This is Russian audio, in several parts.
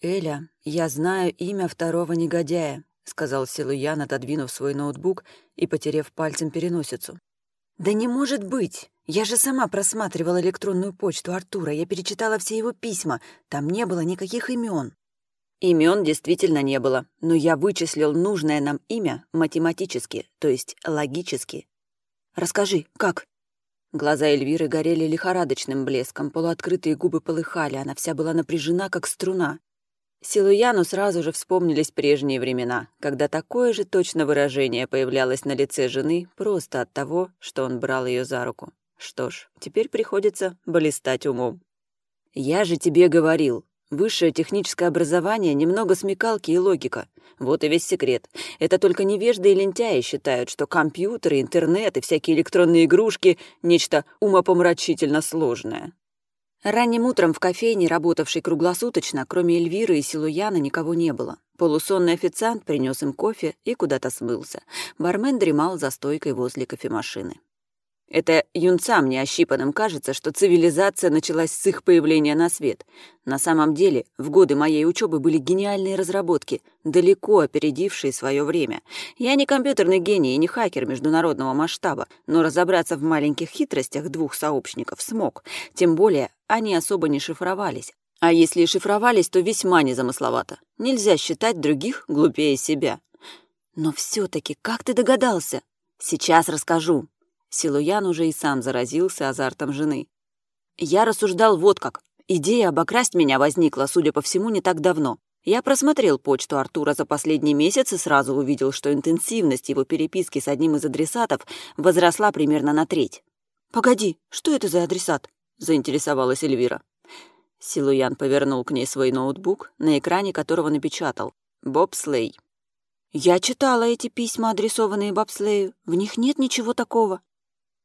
«Эля, я знаю имя второго негодяя», — сказал Силуян, отодвинув свой ноутбук и потерев пальцем переносицу. «Да не может быть! Я же сама просматривала электронную почту Артура, я перечитала все его письма, там не было никаких имен. Имен действительно не было, но я вычислил нужное нам имя математически, то есть логически. «Расскажи, как?» Глаза Эльвиры горели лихорадочным блеском, полуоткрытые губы полыхали, она вся была напряжена, как струна. Силуяну сразу же вспомнились прежние времена, когда такое же точно выражение появлялось на лице жены просто от того, что он брал ее за руку. Что ж, теперь приходится блистать умом. «Я же тебе говорил, Высшее техническое образование, немного смекалки и логика. Вот и весь секрет. Это только невежды и лентяи считают, что компьютеры, интернет и всякие электронные игрушки — нечто умопомрачительно сложное. Ранним утром в кофейне, работавшей круглосуточно, кроме Эльвиры и Силуяна, никого не было. Полусонный официант принес им кофе и куда-то смылся. Бармен дремал за стойкой возле кофемашины. Это юнцам неощипанным кажется, что цивилизация началась с их появления на свет. На самом деле, в годы моей учебы были гениальные разработки, далеко опередившие свое время. Я не компьютерный гений и не хакер международного масштаба, но разобраться в маленьких хитростях двух сообщников смог. Тем более, они особо не шифровались. А если и шифровались, то весьма незамысловато. Нельзя считать других глупее себя. Но все таки как ты догадался? Сейчас расскажу. Силуян уже и сам заразился азартом жены. Я рассуждал вот как. Идея обокрасть меня возникла, судя по всему, не так давно. Я просмотрел почту Артура за последний месяц и сразу увидел, что интенсивность его переписки с одним из адресатов возросла примерно на треть. «Погоди, что это за адресат?» — заинтересовалась Эльвира. Силуян повернул к ней свой ноутбук, на экране которого напечатал «Боб Слей». «Я читала эти письма, адресованные Бобслею. В них нет ничего такого».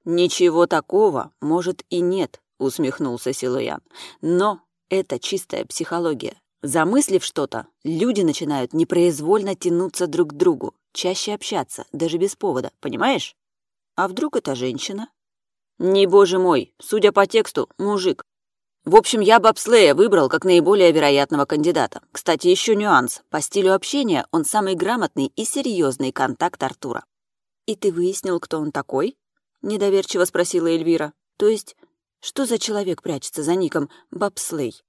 «Ничего такого, может, и нет», — усмехнулся Силуян. «Но это чистая психология. Замыслив что-то, люди начинают непроизвольно тянуться друг к другу, чаще общаться, даже без повода, понимаешь? А вдруг это женщина? Не боже мой, судя по тексту, мужик. В общем, я Бобслея выбрал как наиболее вероятного кандидата. Кстати, еще нюанс. По стилю общения он самый грамотный и серьезный контакт Артура. И ты выяснил, кто он такой? — недоверчиво спросила Эльвира. «То есть, что за человек прячется за ником Бобслей?»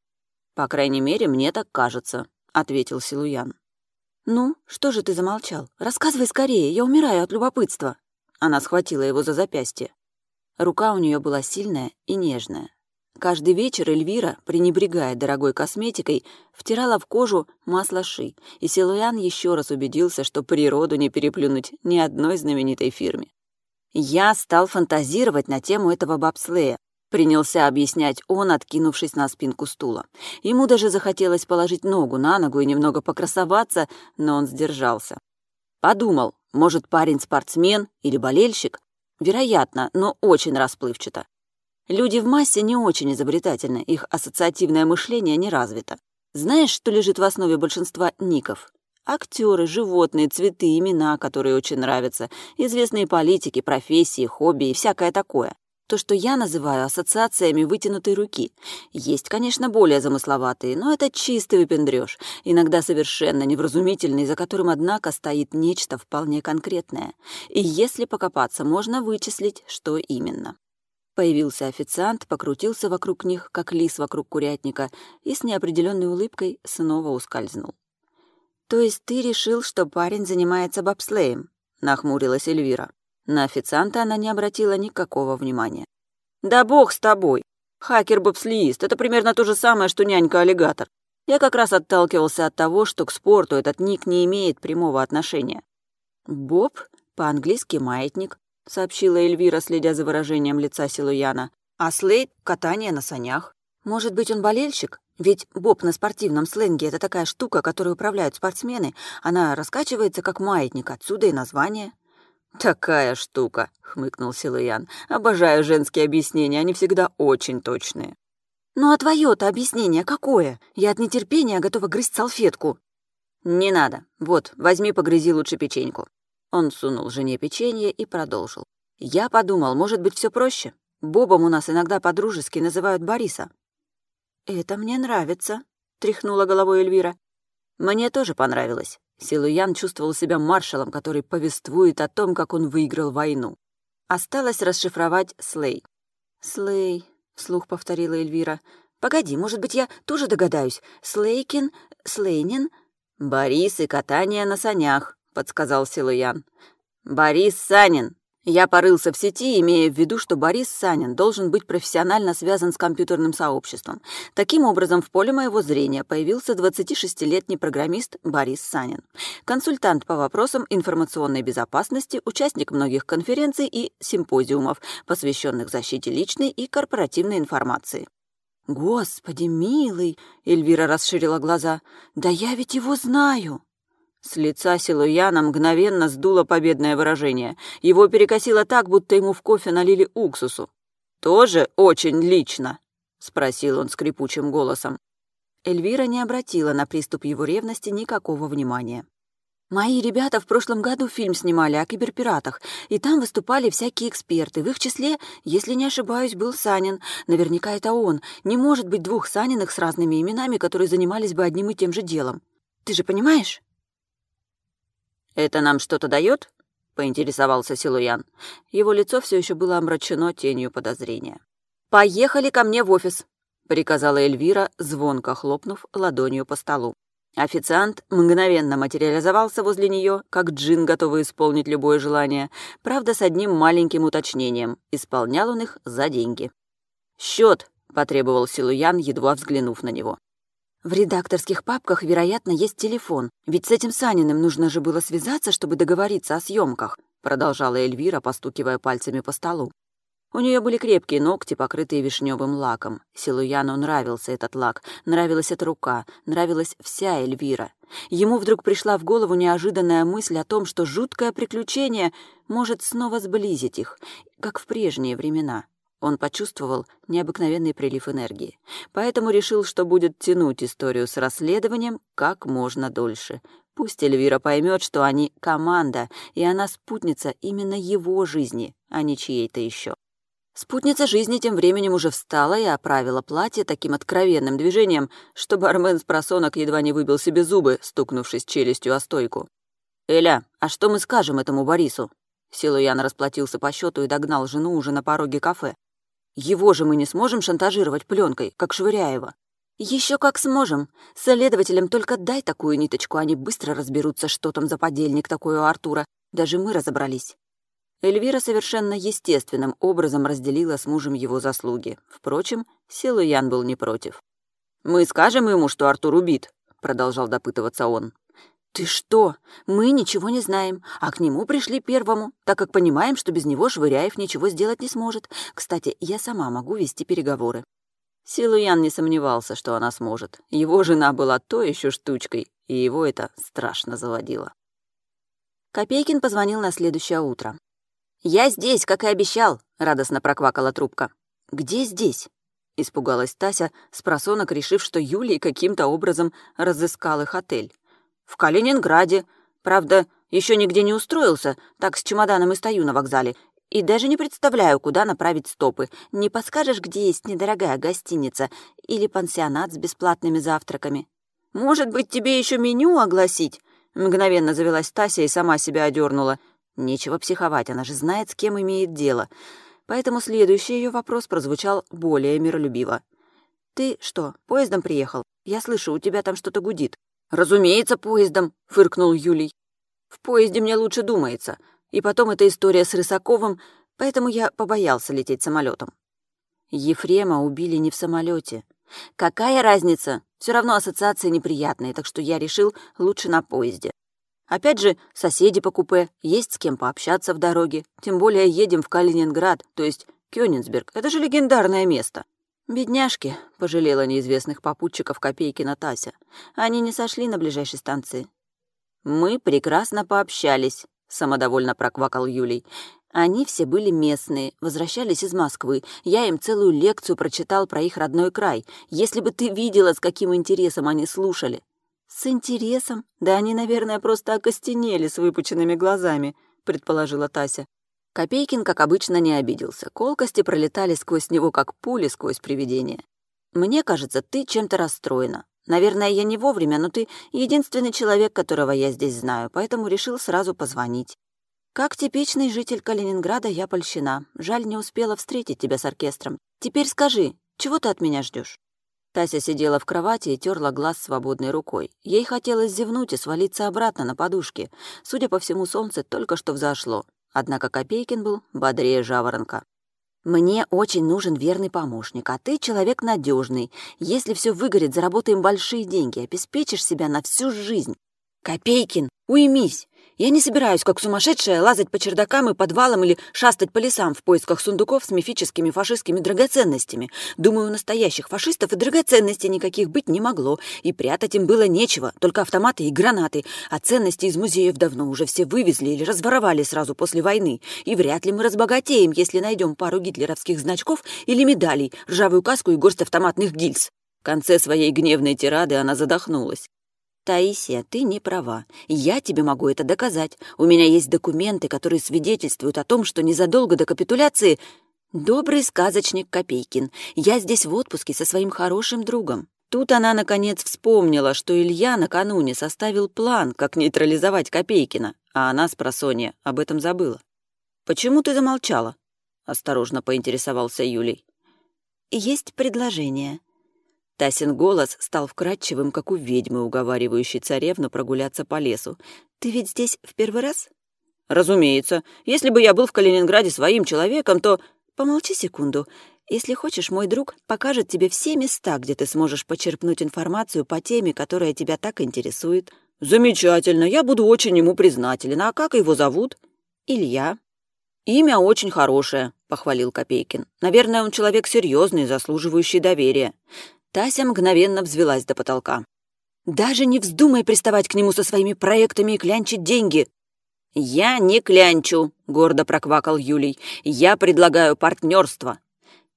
«По крайней мере, мне так кажется», — ответил Силуян. «Ну, что же ты замолчал? Рассказывай скорее, я умираю от любопытства». Она схватила его за запястье. Рука у нее была сильная и нежная. Каждый вечер Эльвира, пренебрегая дорогой косметикой, втирала в кожу масло ши, и Силуян еще раз убедился, что природу не переплюнуть ни одной знаменитой фирме. Я стал фантазировать на тему этого бобслея. Принялся объяснять он, откинувшись на спинку стула. Ему даже захотелось положить ногу на ногу и немного покрасоваться, но он сдержался. Подумал, может, парень спортсмен или болельщик? Вероятно, но очень расплывчато. Люди в массе не очень изобретательны, их ассоциативное мышление не развито. Знаешь, что лежит в основе большинства ников? Актеры, животные, цветы, имена, которые очень нравятся, известные политики, профессии, хобби и всякое такое. То, что я называю ассоциациями вытянутой руки. Есть, конечно, более замысловатые, но это чистый выпендрёж, иногда совершенно невразумительный, за которым, однако, стоит нечто вполне конкретное. И если покопаться, можно вычислить, что именно. Появился официант, покрутился вокруг них, как лис вокруг курятника, и с неопределенной улыбкой снова ускользнул. «То есть ты решил, что парень занимается бобслеем?» — нахмурилась Эльвира. На официанта она не обратила никакого внимания. «Да бог с тобой! Хакер-бобслеист — это примерно то же самое, что нянька-аллигатор. Я как раз отталкивался от того, что к спорту этот ник не имеет прямого отношения». «Боб? По-английски маятник», — сообщила Эльвира, следя за выражением лица Силуяна. «А Слейд — катание на санях. Может быть, он болельщик? Ведь боб на спортивном сленге — это такая штука, которой управляют спортсмены. Она раскачивается, как маятник, отсюда и название. «Такая штука», — хмыкнул Силуян. «Обожаю женские объяснения, они всегда очень точные». «Ну а твое-то объяснение какое? Я от нетерпения готова грызть салфетку». «Не надо. Вот, возьми, погрызи лучше печеньку». Он сунул жене печенье и продолжил. «Я подумал, может быть, все проще. Бобом у нас иногда по-дружески называют Бориса. «Это мне нравится», — тряхнула головой Эльвира. «Мне тоже понравилось». Силуян чувствовал себя маршалом, который повествует о том, как он выиграл войну. Осталось расшифровать Слей. «Слей», — вслух повторила Эльвира. «Погоди, может быть, я тоже догадаюсь. Слейкин, Слейнин...» «Борис и катание на санях», — подсказал Силуян. «Борис Санин», я порылся в сети, имея в виду, что Борис Санин должен быть профессионально связан с компьютерным сообществом. Таким образом, в поле моего зрения появился 26-летний программист Борис Санин. Консультант по вопросам информационной безопасности, участник многих конференций и симпозиумов, посвященных защите личной и корпоративной информации. «Господи, милый!» — Эльвира расширила глаза. «Да я ведь его знаю!» С лица Силуяна мгновенно сдуло победное выражение. Его перекосило так, будто ему в кофе налили уксусу. «Тоже очень лично?» — спросил он скрипучим голосом. Эльвира не обратила на приступ его ревности никакого внимания. «Мои ребята в прошлом году фильм снимали о киберпиратах, и там выступали всякие эксперты. В их числе, если не ошибаюсь, был Санин. Наверняка это он. Не может быть двух Саниных с разными именами, которые занимались бы одним и тем же делом. Ты же понимаешь?» «Это нам что-то дает? поинтересовался Силуян. Его лицо все еще было омрачено тенью подозрения. «Поехали ко мне в офис», — приказала Эльвира, звонко хлопнув ладонью по столу. Официант мгновенно материализовался возле нее, как джин, готовый исполнить любое желание, правда, с одним маленьким уточнением. Исполнял он их за деньги. «Счет», — потребовал Силуян, едва взглянув на него. В редакторских папках, вероятно, есть телефон. Ведь с этим Саниным нужно же было связаться, чтобы договориться о съемках, продолжала Эльвира, постукивая пальцами по столу. У нее были крепкие ногти, покрытые вишневым лаком. Силуяну нравился этот лак, нравилась эта рука, нравилась вся Эльвира. Ему вдруг пришла в голову неожиданная мысль о том, что жуткое приключение может снова сблизить их, как в прежние времена. Он почувствовал необыкновенный прилив энергии, поэтому решил, что будет тянуть историю с расследованием как можно дольше. Пусть Эльвира поймет, что они команда, и она спутница именно его жизни, а не чьей-то еще. Спутница жизни тем временем уже встала и оправила платье таким откровенным движением, что бармен с просонок едва не выбил себе зубы, стукнувшись челюстью о стойку. «Эля, а что мы скажем этому Борису?» Силуян расплатился по счету и догнал жену уже на пороге кафе. Его же мы не сможем шантажировать пленкой, как Швыряева. Еще как сможем. Следователям только дай такую ниточку, они быстро разберутся, что там за подельник такой у Артура. Даже мы разобрались. Эльвира совершенно естественным образом разделила с мужем его заслуги. Впрочем, Силуян был не против. «Мы скажем ему, что Артур убит», — продолжал допытываться он. «Ты что? Мы ничего не знаем, а к нему пришли первому, так как понимаем, что без него Швыряев ничего сделать не сможет. Кстати, я сама могу вести переговоры». Силуян не сомневался, что она сможет. Его жена была то еще штучкой, и его это страшно заводило. Копейкин позвонил на следующее утро. «Я здесь, как и обещал», — радостно проквакала трубка. «Где здесь?» — испугалась Тася, с просонок решив, что Юлий каким-то образом разыскал их отель. «В Калининграде. Правда, еще нигде не устроился, так с чемоданом и стою на вокзале. И даже не представляю, куда направить стопы. Не подскажешь, где есть недорогая гостиница или пансионат с бесплатными завтраками? Может быть, тебе еще меню огласить?» Мгновенно завелась Тася и сама себя одернула. Нечего психовать, она же знает, с кем имеет дело. Поэтому следующий ее вопрос прозвучал более миролюбиво. «Ты что, поездом приехал? Я слышу, у тебя там что-то гудит». «Разумеется, поездом», — фыркнул Юлий. «В поезде мне лучше думается. И потом эта история с Рысаковым, поэтому я побоялся лететь самолетом. Ефрема убили не в самолете. Какая разница? Все равно ассоциации неприятные, так что я решил лучше на поезде. Опять же, соседи по купе, есть с кем пообщаться в дороге. Тем более едем в Калининград, то есть Кёнигсберг. Это же легендарное место. «Бедняжки», — пожалела неизвестных попутчиков Копейкина Тася. «Они не сошли на ближайшей станции». «Мы прекрасно пообщались», — самодовольно проквакал Юлий. «Они все были местные, возвращались из Москвы. Я им целую лекцию прочитал про их родной край. Если бы ты видела, с каким интересом они слушали». «С интересом? Да они, наверное, просто окостенели с выпученными глазами», — предположила Тася. Копейкин, как обычно, не обиделся. Колкости пролетали сквозь него, как пули сквозь привидение. «Мне кажется, ты чем-то расстроена. Наверное, я не вовремя, но ты единственный человек, которого я здесь знаю, поэтому решил сразу позвонить. Как типичный житель Калининграда я польщена. Жаль, не успела встретить тебя с оркестром. Теперь скажи, чего ты от меня ждешь? Тася сидела в кровати и терла глаз свободной рукой. Ей хотелось зевнуть и свалиться обратно на подушке. Судя по всему, солнце только что взошло. Однако Копейкин был бодрее жаворонка. «Мне очень нужен верный помощник, а ты человек надежный. Если все выгорит, заработаем большие деньги, обеспечишь себя на всю жизнь. Копейкин, уймись! Я не собираюсь, как сумасшедшая, лазать по чердакам и подвалам или шастать по лесам в поисках сундуков с мифическими фашистскими драгоценностями. Думаю, у настоящих фашистов и драгоценностей никаких быть не могло, и прятать им было нечего, только автоматы и гранаты, а ценности из музеев давно уже все вывезли или разворовали сразу после войны, и вряд ли мы разбогатеем, если найдем пару гитлеровских значков или медалей, ржавую каску и горсть автоматных гильз. В конце своей гневной тирады она задохнулась. «Таисия, ты не права. Я тебе могу это доказать. У меня есть документы, которые свидетельствуют о том, что незадолго до капитуляции... Добрый сказочник Копейкин. Я здесь в отпуске со своим хорошим другом». Тут она, наконец, вспомнила, что Илья накануне составил план, как нейтрализовать Копейкина, а она с просонья об этом забыла. «Почему ты замолчала?» — осторожно поинтересовался Юлий. «Есть предложение», Тасин голос стал вкрадчивым, как у ведьмы, уговаривающей царевну прогуляться по лесу. «Ты ведь здесь в первый раз?» «Разумеется. Если бы я был в Калининграде своим человеком, то...» «Помолчи секунду. Если хочешь, мой друг покажет тебе все места, где ты сможешь почерпнуть информацию по теме, которая тебя так интересует». «Замечательно. Я буду очень ему признателен. А как его зовут?» «Илья». «Имя очень хорошее», — похвалил Копейкин. «Наверное, он человек серьезный, заслуживающий доверия. Тася мгновенно взвелась до потолка. «Даже не вздумай приставать к нему со своими проектами и клянчить деньги!» «Я не клянчу», — гордо проквакал Юлий. «Я предлагаю партнерство».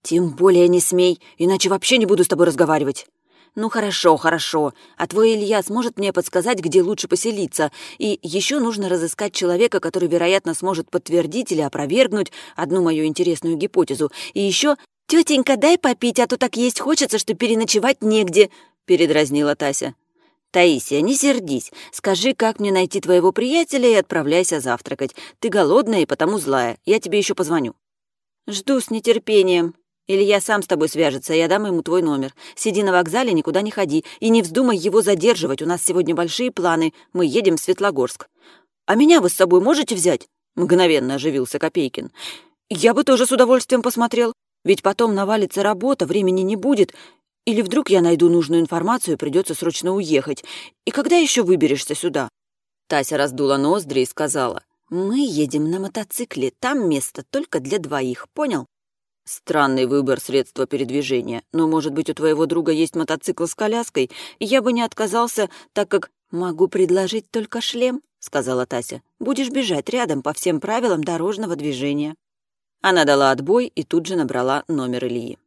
«Тем более не смей, иначе вообще не буду с тобой разговаривать». «Ну хорошо, хорошо. А твой Илья сможет мне подсказать, где лучше поселиться. И еще нужно разыскать человека, который, вероятно, сможет подтвердить или опровергнуть одну мою интересную гипотезу. И еще «Тетенька, дай попить, а то так есть хочется, что переночевать негде», — передразнила Тася. «Таисия, не сердись. Скажи, как мне найти твоего приятеля и отправляйся завтракать. Ты голодная и потому злая. Я тебе еще позвоню». «Жду с нетерпением. Или я сам с тобой свяжется, я дам ему твой номер. Сиди на вокзале, никуда не ходи. И не вздумай его задерживать, у нас сегодня большие планы. Мы едем в Светлогорск». «А меня вы с собой можете взять?» — мгновенно оживился Копейкин. «Я бы тоже с удовольствием посмотрел. Ведь потом навалится работа, времени не будет, или вдруг я найду нужную информацию и придется срочно уехать. И когда еще выберешься сюда?» Тася раздула ноздри и сказала, «Мы едем на мотоцикле, там место только для двоих, понял?» «Странный выбор средства передвижения, но, может быть, у твоего друга есть мотоцикл с коляской, я бы не отказался, так как могу предложить только шлем», — сказала Тася. «Будешь бежать рядом по всем правилам дорожного движения». Она дала отбой и тут же набрала номер Ильи.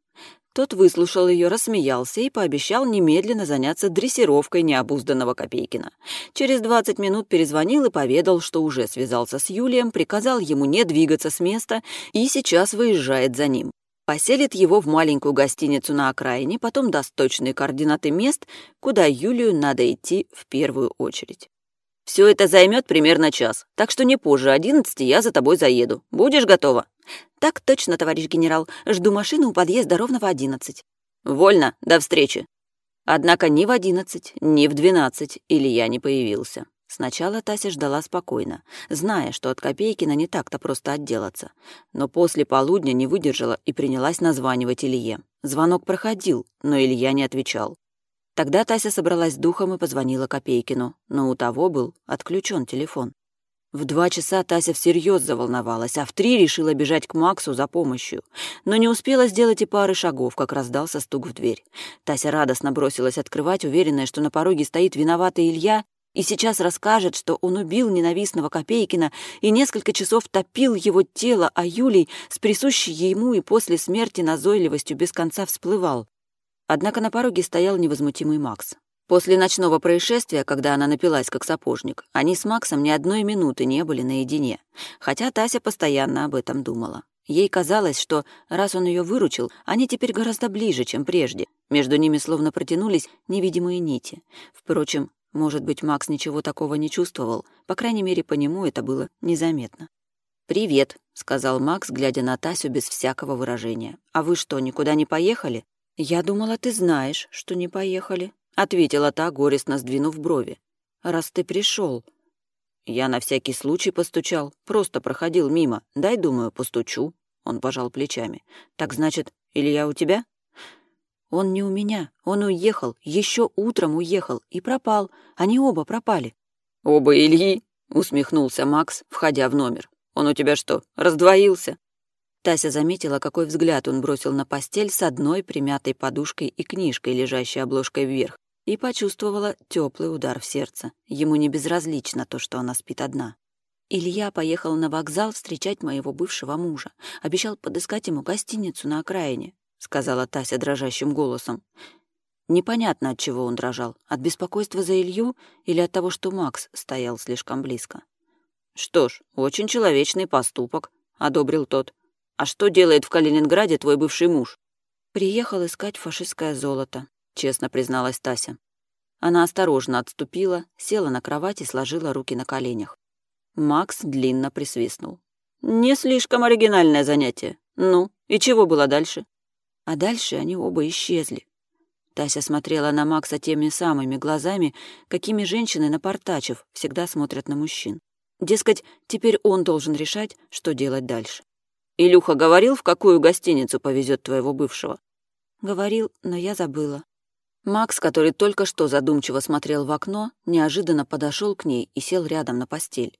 Тот выслушал ее, рассмеялся и пообещал немедленно заняться дрессировкой необузданного Копейкина. Через 20 минут перезвонил и поведал, что уже связался с Юлием, приказал ему не двигаться с места и сейчас выезжает за ним. Поселит его в маленькую гостиницу на окраине, потом даст точные координаты мест, куда Юлию надо идти в первую очередь. Все это займет примерно час, так что не позже одиннадцати я за тобой заеду. Будешь готова?» «Так точно, товарищ генерал. Жду машину у подъезда ровно в одиннадцать». «Вольно. До встречи». Однако ни в одиннадцать, ни в двенадцать Илья не появился. Сначала Тася ждала спокойно, зная, что от Копейкина не так-то просто отделаться. Но после полудня не выдержала и принялась названивать Илье. Звонок проходил, но Илья не отвечал. Тогда Тася собралась духом и позвонила Копейкину, но у того был отключен телефон. В два часа Тася всерьез заволновалась, а в три решила бежать к Максу за помощью. Но не успела сделать и пары шагов, как раздался стук в дверь. Тася радостно бросилась открывать, уверенная, что на пороге стоит виноватый Илья и сейчас расскажет, что он убил ненавистного Копейкина и несколько часов топил его тело, а Юлий с присущей ему и после смерти назойливостью без конца всплывал. Однако на пороге стоял невозмутимый Макс. После ночного происшествия, когда она напилась как сапожник, они с Максом ни одной минуты не были наедине, хотя Тася постоянно об этом думала. Ей казалось, что раз он ее выручил, они теперь гораздо ближе, чем прежде. Между ними словно протянулись невидимые нити. Впрочем, может быть, Макс ничего такого не чувствовал, по крайней мере, по нему это было незаметно. «Привет», — сказал Макс, глядя на Тасю без всякого выражения. «А вы что, никуда не поехали?» «Я думала, ты знаешь, что не поехали», — ответила та, горестно сдвинув брови. «Раз ты пришел. «Я на всякий случай постучал, просто проходил мимо. Дай, думаю, постучу». Он пожал плечами. «Так значит, Илья у тебя?» «Он не у меня. Он уехал. Еще утром уехал. И пропал. Они оба пропали». «Оба Ильи?» — усмехнулся Макс, входя в номер. Он у тебя что, раздвоился?» Тася заметила, какой взгляд он бросил на постель с одной примятой подушкой и книжкой, лежащей обложкой вверх, и почувствовала теплый удар в сердце. Ему не безразлично то, что она спит одна. Илья поехал на вокзал встречать моего бывшего мужа. Обещал подыскать ему гостиницу на окраине, — сказала Тася дрожащим голосом. Непонятно, от чего он дрожал. От беспокойства за Илью или от того, что Макс стоял слишком близко. «Что ж, очень человечный поступок», — одобрил тот. «А что делает в Калининграде твой бывший муж?» «Приехал искать фашистское золото», — честно призналась Тася. Она осторожно отступила, села на кровать и сложила руки на коленях. Макс длинно присвистнул. «Не слишком оригинальное занятие. Ну, и чего было дальше?» А дальше они оба исчезли. Тася смотрела на Макса теми самыми глазами, какими женщины, напортачив, всегда смотрят на мужчин. Дескать, теперь он должен решать, что делать дальше. «Илюха говорил, в какую гостиницу повезет твоего бывшего?» «Говорил, но я забыла». Макс, который только что задумчиво смотрел в окно, неожиданно подошел к ней и сел рядом на постель.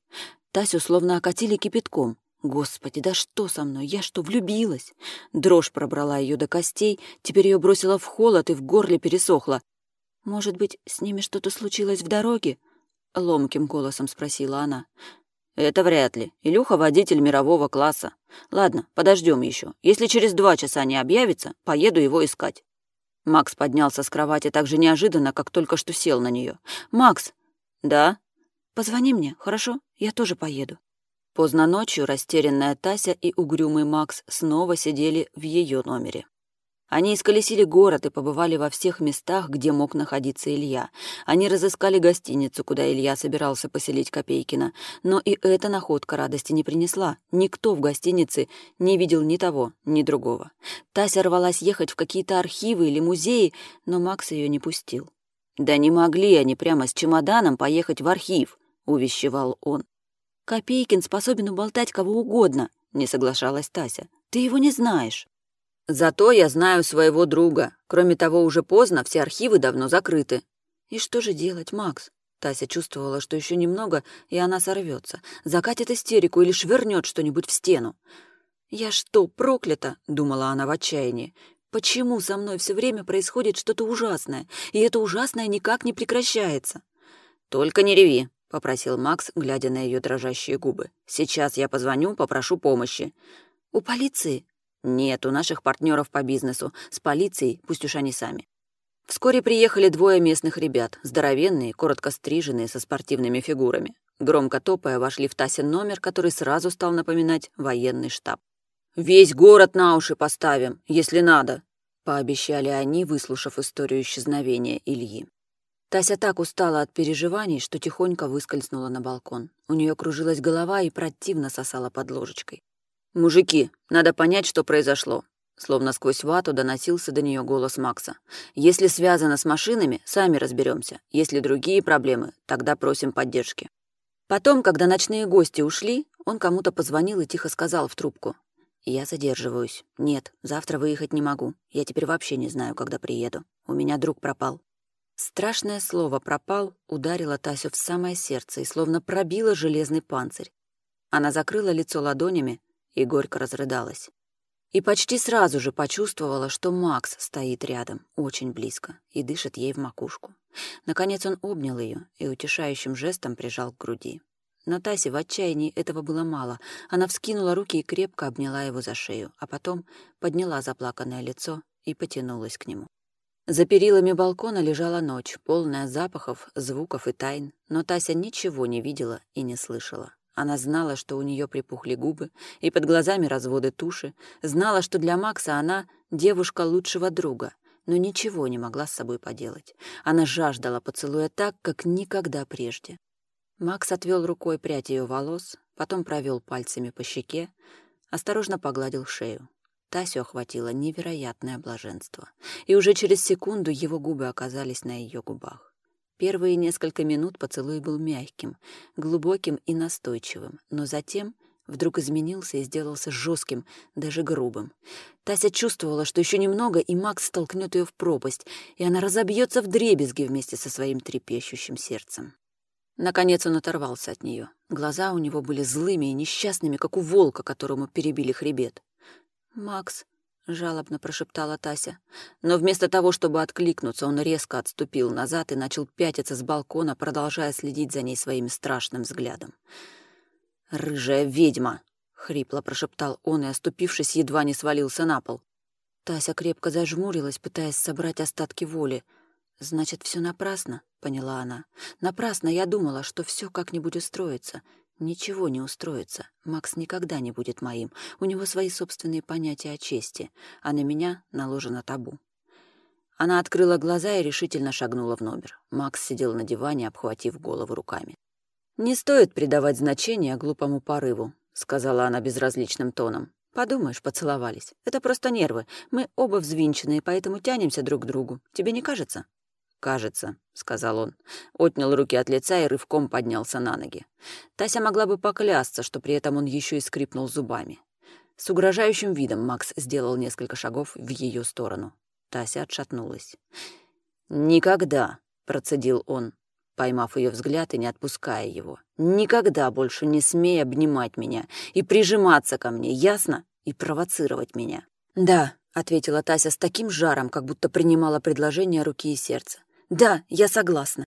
Тасю словно окатили кипятком. Господи, да что со мной? Я что, влюбилась? Дрожь пробрала ее до костей, теперь ее бросила в холод и в горле пересохла. Может быть, с ними что-то случилось в дороге? — ломким голосом спросила она. «Это вряд ли. Илюха — водитель мирового класса. Ладно, подождем еще. Если через два часа не объявится, поеду его искать». Макс поднялся с кровати так же неожиданно, как только что сел на нее. «Макс!» «Да?» «Позвони мне, хорошо? Я тоже поеду». Поздно ночью растерянная Тася и угрюмый Макс снова сидели в ее номере. Они исколесили город и побывали во всех местах, где мог находиться Илья. Они разыскали гостиницу, куда Илья собирался поселить Копейкина. Но и эта находка радости не принесла. Никто в гостинице не видел ни того, ни другого. Тася рвалась ехать в какие-то архивы или музеи, но Макс ее не пустил. «Да не могли они прямо с чемоданом поехать в архив», — увещевал он. «Копейкин способен уболтать кого угодно», — не соглашалась Тася. «Ты его не знаешь». Зато я знаю своего друга. Кроме того, уже поздно, все архивы давно закрыты. И что же делать, Макс? Тася чувствовала, что еще немного, и она сорвется, закатит истерику или швырнет что-нибудь в стену. «Я что, проклята?» — думала она в отчаянии. «Почему со мной все время происходит что-то ужасное, и это ужасное никак не прекращается?» «Только не реви», — попросил Макс, глядя на ее дрожащие губы. «Сейчас я позвоню, попрошу помощи». «У полиции?» Нет, у наших партнеров по бизнесу. С полицией, пусть уж они сами. Вскоре приехали двое местных ребят, здоровенные, коротко стриженные, со спортивными фигурами. Громко топая, вошли в Тасин номер, который сразу стал напоминать военный штаб. «Весь город на уши поставим, если надо», — пообещали они, выслушав историю исчезновения Ильи. Тася так устала от переживаний, что тихонько выскользнула на балкон. У нее кружилась голова и противно сосала под ложечкой. «Мужики, надо понять, что произошло». Словно сквозь вату доносился до нее голос Макса. «Если связано с машинами, сами разберемся. Если другие проблемы, тогда просим поддержки». Потом, когда ночные гости ушли, он кому-то позвонил и тихо сказал в трубку. «Я задерживаюсь. Нет, завтра выехать не могу. Я теперь вообще не знаю, когда приеду. У меня друг пропал». Страшное слово «пропал» ударило Тасю в самое сердце и словно пробило железный панцирь. Она закрыла лицо ладонями, и горько разрыдалась. И почти сразу же почувствовала, что Макс стоит рядом, очень близко, и дышит ей в макушку. Наконец он обнял ее и утешающим жестом прижал к груди. Но Тасе в отчаянии этого было мало. Она вскинула руки и крепко обняла его за шею, а потом подняла заплаканное лицо и потянулась к нему. За перилами балкона лежала ночь, полная запахов, звуков и тайн, но Тася ничего не видела и не слышала. Она знала, что у нее припухли губы и под глазами разводы туши, знала, что для Макса она девушка лучшего друга, но ничего не могла с собой поделать. Она жаждала поцелуя так, как никогда прежде. Макс отвел рукой прядь ее волос, потом провел пальцами по щеке, осторожно погладил шею. Тасю охватило невероятное блаженство, и уже через секунду его губы оказались на ее губах. Первые несколько минут поцелуй был мягким, глубоким и настойчивым, но затем вдруг изменился и сделался жестким, даже грубым. Тася чувствовала, что еще немного, и Макс столкнет ее в пропасть, и она разобьется в дребезги вместе со своим трепещущим сердцем. Наконец он оторвался от нее. Глаза у него были злыми и несчастными, как у волка, которому перебили хребет. «Макс», — жалобно прошептала Тася. Но вместо того, чтобы откликнуться, он резко отступил назад и начал пятиться с балкона, продолжая следить за ней своим страшным взглядом. «Рыжая ведьма!» — хрипло прошептал он и, оступившись, едва не свалился на пол. Тася крепко зажмурилась, пытаясь собрать остатки воли. «Значит, все напрасно», — поняла она. «Напрасно я думала, что все как-нибудь устроится. Ничего не устроится. Макс никогда не будет моим. У него свои собственные понятия о чести, а на меня наложено табу». Она открыла глаза и решительно шагнула в номер. Макс сидел на диване, обхватив голову руками. «Не стоит придавать значения глупому порыву», — сказала она безразличным тоном. «Подумаешь, поцеловались. Это просто нервы. Мы оба взвинченные, поэтому тянемся друг к другу. Тебе не кажется?» «Кажется», — сказал он. Отнял руки от лица и рывком поднялся на ноги. Тася могла бы поклясться, что при этом он еще и скрипнул зубами. С угрожающим видом Макс сделал несколько шагов в ее сторону. Тася отшатнулась. «Никогда», — процедил он, поймав ее взгляд и не отпуская его. «Никогда больше не смей обнимать меня и прижиматься ко мне, ясно? И провоцировать меня». «Да», — ответила Тася с таким жаром, как будто принимала предложение руки и сердца. «Да, я согласна».